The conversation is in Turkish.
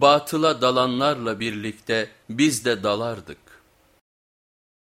batıla dalanlarla birlikte biz de dalardık.